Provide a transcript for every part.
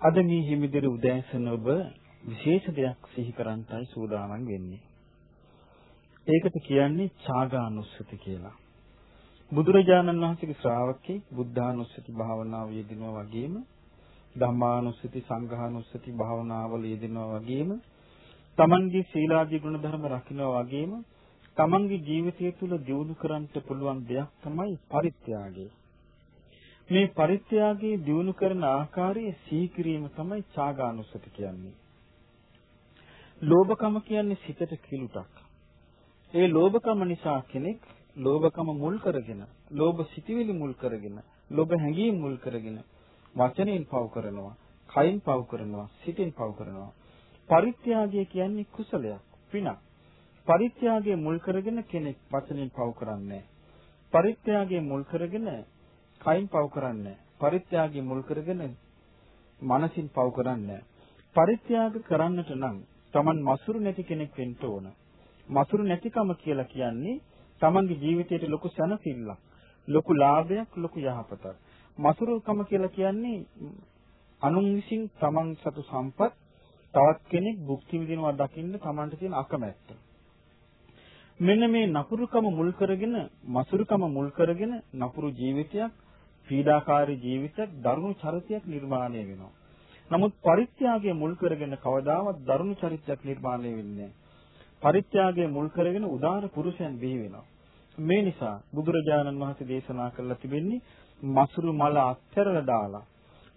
අද මේ හිමිදිරි උදෑසන ඔබ විශේෂ දෙයක් සිහි කරන්ටයි සූදානම් වෙන්නේ. ඒකට කියන්නේ ඡාගානුස්සති කියලා. බුදුරජාණන් වහන්සේගේ ශ්‍රාවකේ බුද්ධානුස්සති භාවනාව යෙදිනවා වගේම ධම්මානුස්සති සංඝානුස්සති භාවනාවල යෙදිනවා වගේම තමන්ගේ සීලාදී ගුණ ධර්ම රකින්නවා වගේම තමන්ගේ ජීවිතය තුළ දියුණු කරන්නට පුළුවන් දෙයක් තමයි පරිත්‍යාගය. මේ පරිත්‍යාගයේ දියුණු කරන ආකාරයේ සීකිරීම තමයි ඡාගානුස්සති කියන්නේ. ලෝභකම කියන්නේ සිතට කිලුටක්. ඒ ලෝභකම නිසා කෙනෙක් ලෝභකම මුල් කරගෙන, ලෝභ සිටිවිලි මුල් කරගෙන, ලෝභ හැඟීම් මුල් කරගෙන වචනෙන් පව කරනවා, කයින් පව කරනවා, සිතෙන් පව කරනවා. පරිත්‍යාගය කියන්නේ කුසලයක්, පිනක්. පරිත්‍යාගයේ මුල් කරගෙන කෙනෙක් වචනෙන් පව කරන්නේ පරිත්‍යාගයේ මුල් කරගෙන කයින් පව කරන්නේ පරිත්‍යාගයේ මුල් කරගෙන මනසින් පව කරන්නේ පරිත්‍යාග කරන්නට නම් Taman මසුරු නැති කෙනෙක් වෙන්න ඕන. මසුරු නැතිකම කියලා කියන්නේ Tamanගේ ජීවිතයට ලොකු සැනසෙල්ලක් ලොකු ලාභයක් ලොකු යහපතක්. මසුරුකම කියලා කියන්නේ අනුන් විසින් Taman සතු සම්පත් තවත් කෙනෙක් භුක්ති විඳිනවා දකින්න Tamanට තියෙන අකමැත්ත. මෙන්න මේ නපුරුකම මුල් කරගෙන මසුරුකම මුල් කරගෙන නපුරු ජීවිතයක් පීඩාකාරී ජීවිතයක් දරුණු චරිතයක් නිර්මාණය වෙනවා. නමුත් පරිත්‍යාගය මුල් කරගෙන කවදාවත් දරුණු චරිතයක් නිර්මාණය වෙන්නේ පරිත්‍යාගය මුල් කරගෙන උදාර පුරුෂයන් බිහි වෙනවා. මේ නිසා බුදුරජාණන් වහන්සේ දේශනා කළා තිබෙන්නේ මසුරු මල අත්හැරලා දාලා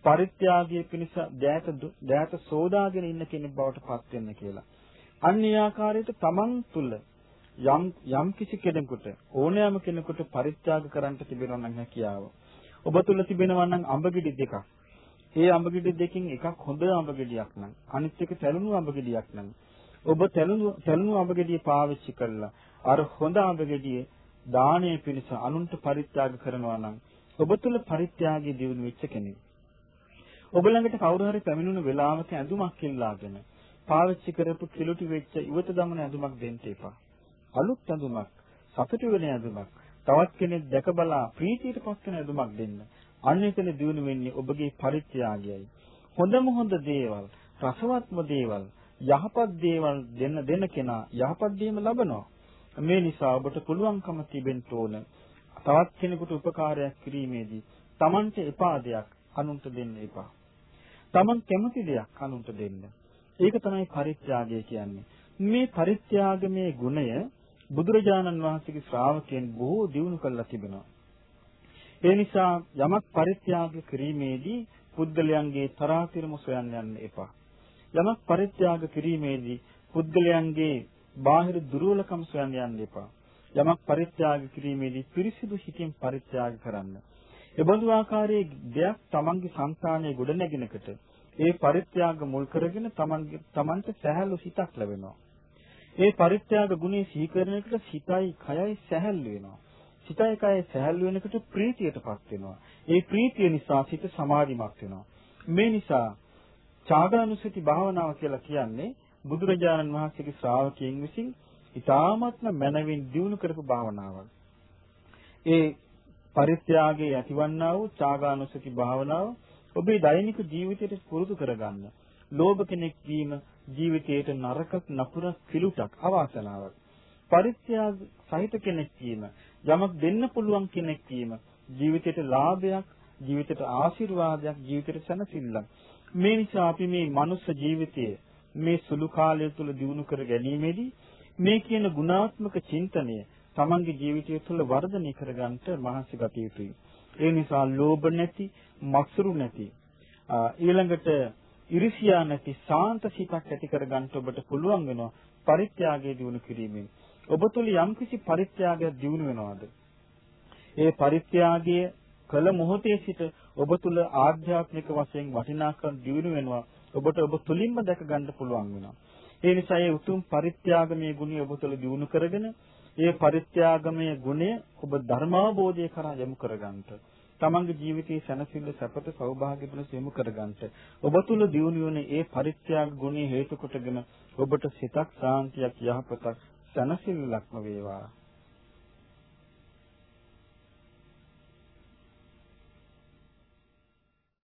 පරිත්‍යාගයේ පිණිස දෑත දෑත සෝදාගෙන ඉන්න කෙනෙක් බවට පත් වෙන්න කියලා. අන්‍ය ආකාරයට තමන් තුළ යම් යම් කිසි කෙනෙකුට ඕනෑම කෙනෙකුට පරිත්‍යාග කරන්න තිබෙනවා නම් හැකියාව. ඔබ තුල තිබෙනවා නම් අඹගෙඩි දෙකක්. ඒ අඹගෙඩි දෙකකින් එකක් හොඳ අඹගෙඩියක් නම් අනිත් එක තැළුණු අඹගෙඩියක් නම් ඔබ තැළුණු තැළුණු අඹගෙඩිය පාවිච්චි කරලා අර හොඳ අඹගෙඩිය දාණය පිණිස අනුන්ට පරිත්‍යාග කරනවා නම් ඔබ තුල පරිත්‍යාගයේ දියුණු වෙච්ච කෙනෙක්. ඔබ ළඟට කවුරු හරි පැමිණුණු වෙලාවක ඇඳුමක් ඉල්ලාගෙන පාවිච්චි කරපු කිලුටි වෙච්ච ඉවත දමන ඇඳුමක් දෙන්න එපා. අලුත් ඇඳුමක්, සතුටු වෙන ඇඳුමක්, තවත් කෙනෙක් දැක බලා ප්‍රීතියට පත් වෙන ඇඳුමක් දෙන්න. අන්න එතන දිනු වෙන්නේ ඔබගේ පරිත්‍යාගයයි. හොඳම හොඳ දේවල්, රසවත්ම දේවල්, යහපත් දේවල් දෙන්න දෙන කෙනා යහපත් දේම ලබනවා. මේ නිසා ඔබට පුළුවන්කම තිබෙන්න ඕන තවත් කෙනෙකුට උපකාරයක් කිරීමේදී Tamante එපා දෙයක් අනුන්ට දෙන්න එපා. Taman කැමති දෙයක් අනුන්ට දෙන්න. ඒක තමයි පරිත්‍යාගය කියන්නේ. මේ පරිත්‍යාගමේ ගුණය බුදුරජාණන් වහන්සේගේ ශ්‍රාවකයන් බොහෝ දියුණු කළා තිබෙනවා. ඒ නිසා යමක් පරිත්‍යාග කිරීමේදී පුද්ගලයන්ගේ තරාතිරම සොයන්න යන්න එපා. යමක් පරිත්‍යාග කිරීමේදී පුද්ගලයන්ගේ බාහිර දුර්වලකම් සොයන්න යන්න එපා. යමක් පරිත්‍යාග කිරීමේදී පිරිසිදු හිතින් පරිත්‍යාග කරන්න. එබඳු ආකාරයේ දෙයක් තමන්ගේ సంతානයේ ගොඩ නැගිනකට ඒ පරිත්‍යාග මුල් කරගෙන තමන්ගේ තමන්ට සැහැල්ලු සිතක් ලැබෙනවා. ඒ පරිත්‍යාග ගුණය සිහි කරනකොට සිතයි කයයි සැහැල්ලු වෙනවා. සිතයි කයයි සැහැල්ලු වෙනකොට ප්‍රීතියටපත් වෙනවා. ඒ ප්‍රීතිය නිසා සිත සමාධිමත් වෙනවා. මේ නිසා චාගානුසති භාවනාව කියලා කියන්නේ බුදුරජාණන් වහන්සේගේ ශ්‍රාවකයන් විසින් ඊ타ත්ම මනවින් දියුණු කරපු භාවනාවක්. ඒ පරිත්‍යාගයේ ඇතිවන්නා වූ චාගානුසති භාවනාව ඔබේ දෛනික ජීවිතයට පුරුදු කරගන්න. ලෝභ කෙනෙක් වීම ජීවිතයට නරක නපුර කිලුටක් අවාසනාවක්. පරිත්‍යාග සහිත කෙනෙක් වීම යමක් දෙන්න පුළුවන් කෙනෙක් වීම ජීවිතයට ලාභයක් ජීවිතයට ආශිර්වාදයක් ජීවිතයට සැනසෙල්ලක්. මේ නිසා අපි මේ මනුස්ස ජීවිතය මේ සුළු කාලය තුළ දිනු කර ගැනීමේදී මේ කියන ගුණාත්මක චින්තනය තමන්ගේ ජීවිතය තුළ වර්ධනය කරගන්නට මහන්සි ගත යුතුයි. ඒ නිසා ලෝභ නැති, මත්සරු නැති, ඊළඟට ඉරිසියා නැති සාන්ත සිතක් ඇති කරගන්න ඔබට පුළුවන් වෙනවා පරිත්‍යාගයේ දිනු කිරීමෙන්. ඔබ තුළ යම්කිසි පරිත්‍යාගයක් දිනු වෙනවද? ඒ පරිත්‍යාගය කළ මොහොතේ සිට ඔබ තුළ ආධ්‍යාත්මික වශයෙන් වටිනාකම් දිනු වෙනවා. ඔබට ඔබ තුලින්ම දැක ගන්න පුළුවන් වෙනවා. ඒ නිසා මේ උතුම් පරිත්‍යාගමේ ගුණය ඔබ තුළ දිනු කරගෙන ඒ පරිත්‍යාගමේ ගුණය ඔබ ධර්මාබෝධය කරා යොමු කරගන්නට තමන්ගේ ජීවිතයේ සැනසෙල්ල සැපත සෞභාග්‍ය පිණිස යොමු කරගන්නට. ඔබ තුල දියුණු වන ඒ පරිත්‍යාග ගුණය හේතු කොටගෙන ඔබට සිතක් සාන්තියක් යහපතක් සැනසෙල්ලක්ම වේවා.